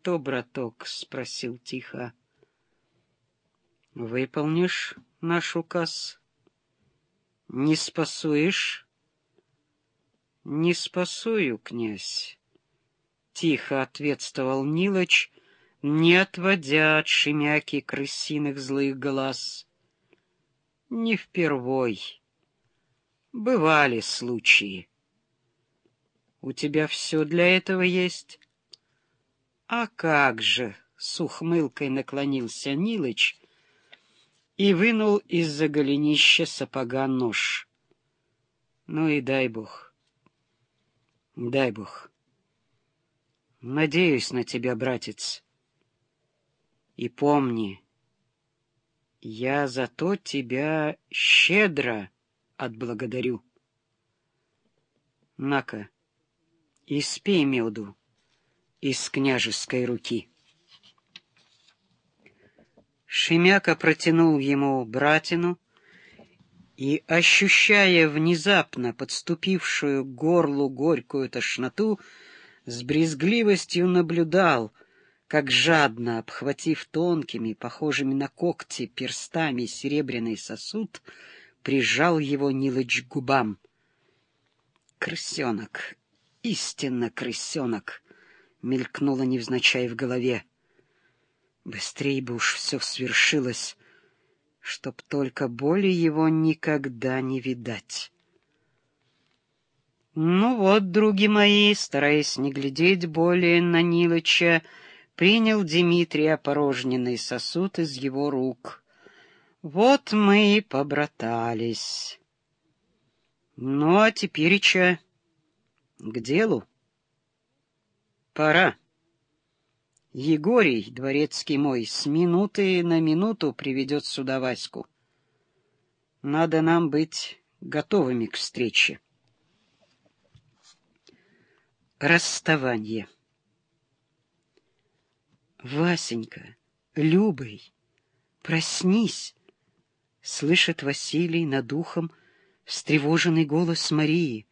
что, браток? — спросил тихо. — Выполнишь наш указ? Не спасуешь? — Не спасую, князь, — тихо ответствовал Нилыч, не отводя от Шемяки крысиных злых глаз. — Не впервой. Бывали случаи. У тебя все для этого есть? А как же, с ухмылкой наклонился Нилыч и вынул из-за голенища сапога нож. Ну и дай бог. Дай бог. Надеюсь на тебя, братец. И помни, я зато тебя щедро отблагодарю. На-ка, испей меду из княжеской руки. Шемяка протянул ему братину и, ощущая внезапно подступившую к горлу горькую тошноту, с брезгливостью наблюдал, как жадно, обхватив тонкими, похожими на когти, перстами серебряный сосуд, прижал его Нилыч к губам. «Крысенок! Истинно крысенок!» — мелькнуло невзначай в голове. Быстрей бы уж все свершилось, чтоб только боли его никогда не видать. Ну вот, други мои, стараясь не глядеть более на Нилыча, принял Дмитрий опорожненный сосуд из его рук. Вот мы и побратались. Ну, а тепереча к делу. Пора. Егорий, дворецкий мой, с минуты на минуту приведет сюда Ваську. Надо нам быть готовыми к встрече. Расставание. Васенька, Любый, проснись, слышит Василий над ухом встревоженный голос Марии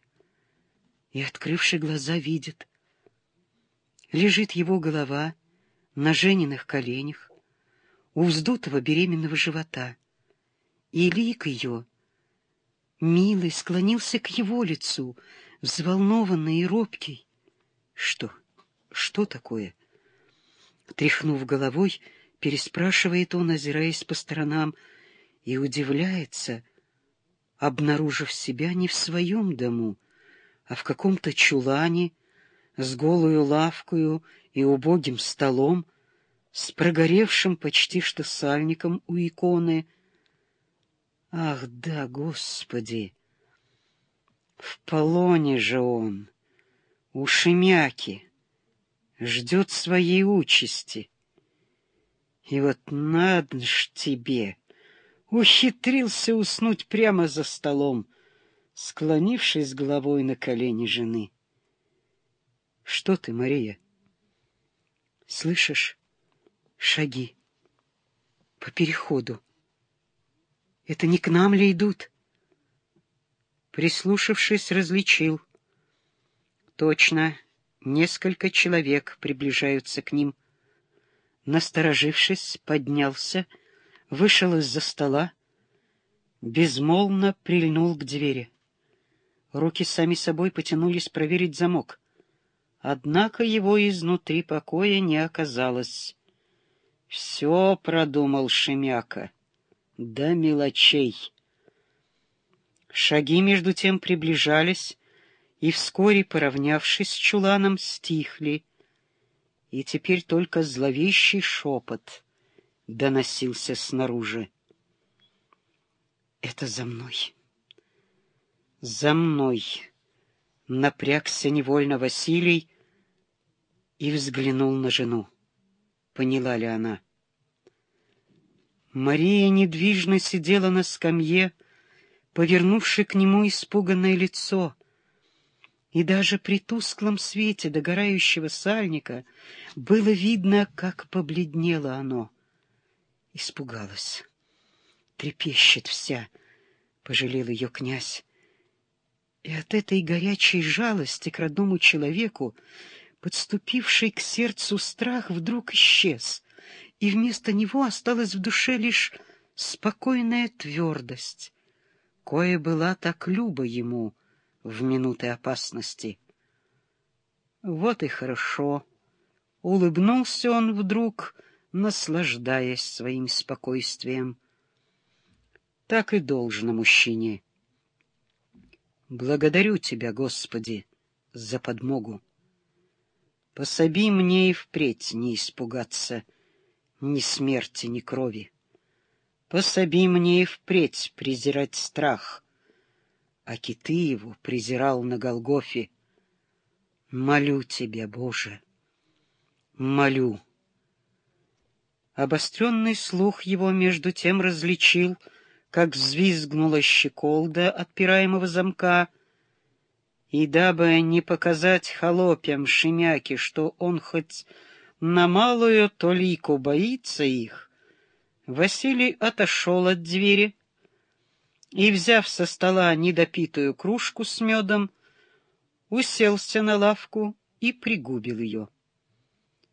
и, открывши глаза, видит. Лежит его голова на Жениных коленях, у вздутого беременного живота, и лик ее, милый, склонился к его лицу, взволнованный и робкий. Что? Что такое? Тряхнув головой, переспрашивает он, озираясь по сторонам, и удивляется, обнаружив себя не в своем дому, а в каком-то чулане, с голую лавкою и убогим столом, с прогоревшим почти что сальником у иконы. Ах да, Господи! В полоне же он, у Шемяки, ждет своей участи. И вот надо ж тебе, ухитрился уснуть прямо за столом, склонившись головой на колени жены. Что ты, Мария? Слышишь? Шаги. По переходу. Это не к нам ли идут? Прислушавшись, различил. Точно, несколько человек приближаются к ним. Насторожившись, поднялся, вышел из-за стола, безмолвно прильнул к двери. Руки сами собой потянулись проверить замок. Однако его изнутри покоя не оказалось. Все продумал Шемяка. До мелочей. Шаги между тем приближались, и вскоре, поравнявшись с чуланом, стихли. И теперь только зловещий шепот доносился снаружи. «Это за мной! За мной!» Напрягся невольно Василий и взглянул на жену. Поняла ли она? Мария недвижно сидела на скамье, повернувши к нему испуганное лицо, и даже при тусклом свете догорающего сальника было видно, как побледнело оно. Испугалась. Трепещет вся, — пожалел ее князь. И от этой горячей жалости к родному человеку Подступивший к сердцу страх вдруг исчез, и вместо него осталась в душе лишь спокойная твердость, кое была так люба ему в минуты опасности. Вот и хорошо. Улыбнулся он вдруг, наслаждаясь своим спокойствием. Так и должно мужчине. Благодарю Тебя, Господи, за подмогу. Пособи мне и впредь не испугаться ни смерти, ни крови. Пособи мне и впредь презирать страх, а киты его презирал на Голгофе. Молю тебя, Боже, молю. Обостренный слух его между тем различил, как взвизгнула щеколда отпираемого замка, и дабы не показать холопям Шемяки, что он хоть на малую толику боится их, Василий отошел от двери и, взяв со стола недопитую кружку с медом, уселся на лавку и пригубил ее.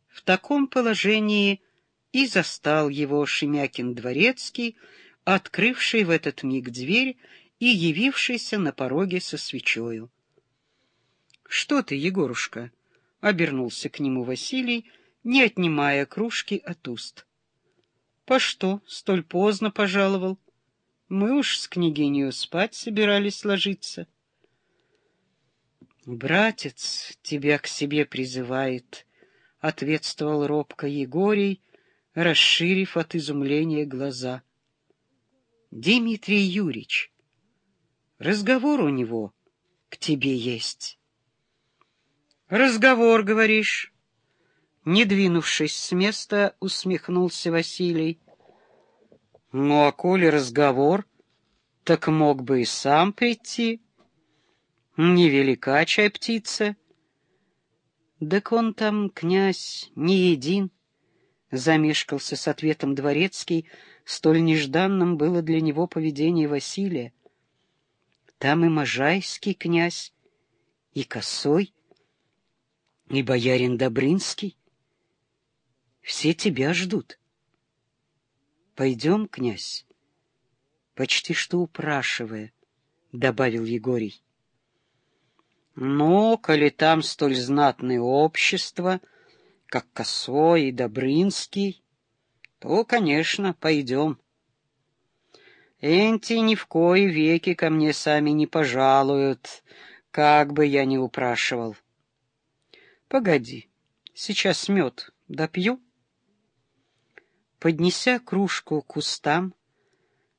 В таком положении и застал его Шемякин дворецкий, открывший в этот миг дверь и явившийся на пороге со свечою. — Что ты, Егорушка? — обернулся к нему Василий, не отнимая кружки от уст. — По что столь поздно пожаловал? Мы уж с княгинью спать собирались ложиться. — «Братец тебя к себе призывает», — ответствовал робко Егорий, расширив от изумления глаза. «Дмитрий Юрьевич, разговор у него к тебе есть». «Разговор, говоришь?» Не двинувшись с места, усмехнулся Василий. «Ну, а коли разговор, так мог бы и сам прийти». Невелика чай птица. Так он там, князь, не един. Замешкался с ответом дворецкий, столь нежданным было для него поведение Василия. Там и Можайский князь, и Косой, и боярин Добрынский. Все тебя ждут. Пойдем, князь, почти что упрашивая, — добавил Егорий. Но, коли там столь знатное общество, как Косой и Добрынский, то, конечно, пойдем. Энти ни в кои веки ко мне сами не пожалуют, как бы я ни упрашивал. Погоди, сейчас мед допью. Поднеся кружку к кустам,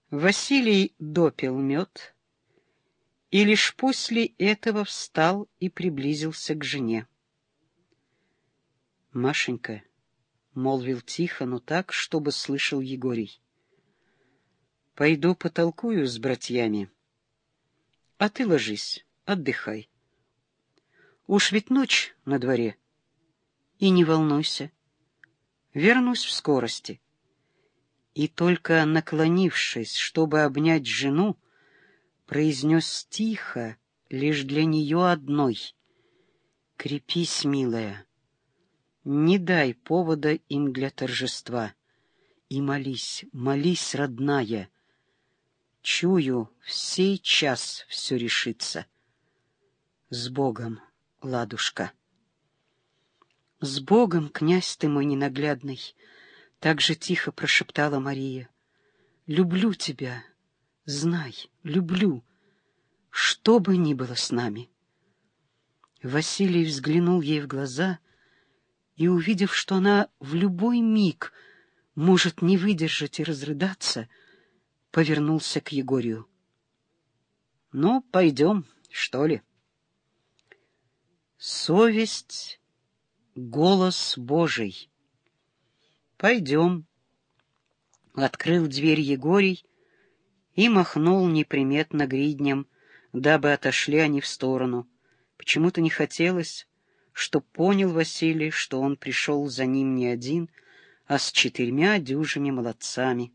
Василий допил мед — и лишь после этого встал и приблизился к жене. «Машенька», — молвил тихо, но так, чтобы слышал Егорий, — «пойду потолкую с братьями, а ты ложись, отдыхай. Уж ведь ночь на дворе, и не волнуйся, вернусь в скорости». И только наклонившись, чтобы обнять жену, произнес тихо, лишь для нее одной. «Крепись, милая, не дай повода им для торжества. И молись, молись, родная. Чую, в сей час все решится. С Богом, ладушка!» «С Богом, князь ты мой ненаглядный!» — так же тихо прошептала Мария. «Люблю тебя!» Знай, люблю, что бы ни было с нами. Василий взглянул ей в глаза и, увидев, что она в любой миг может не выдержать и разрыдаться, повернулся к Егорию. — Ну, пойдем, что ли? Совесть — голос Божий. — Пойдем. Открыл дверь Егорий, и махнул неприметно гриднем, дабы отошли они в сторону. Почему-то не хотелось, чтоб понял Василий, что он пришел за ним не один, а с четырьмя дюжими молодцами.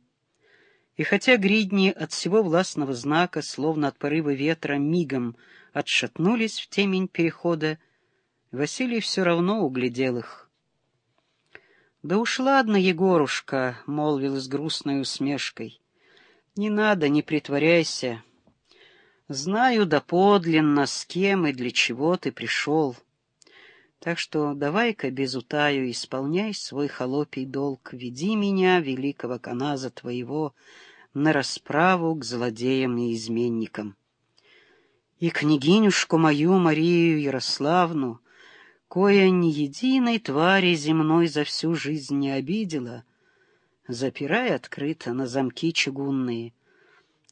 И хотя гридни от всего властного знака, словно от порыва ветра, мигом отшатнулись в темень перехода, Василий все равно углядел их. — Да уж ладно, Егорушка, — молвил с грустной усмешкой. — Не надо, не притворяйся. Знаю доподлинно, с кем и для чего ты пришел. Так что давай-ка без утаю исполняй свой холопий долг, веди меня, великого каназа твоего, на расправу к злодеям и изменникам. И княгинюшку мою Марию Ярославну, кое ни единой твари земной за всю жизнь не обидела, запирай открыто на замки чугунные,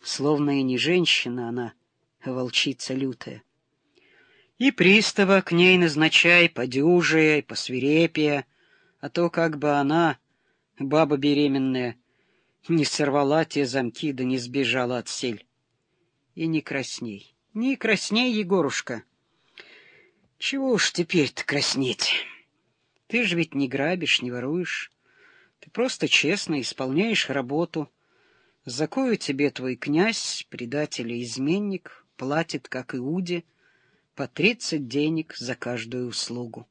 словно и не женщина она, волчица лютая. И пристава к ней назначай подюжие, посвирепее, а то как бы она, баба беременная, не сорвала те замки да не сбежала от сель. И не красней, не красней, Егорушка, чего уж теперь-то краснеть? Ты же ведь не грабишь, не воруешь. Ты просто честно исполняешь работу. Закою тебе твой князь, предатель и изменник, платит, как Иуде, по тридцать денег за каждую услугу.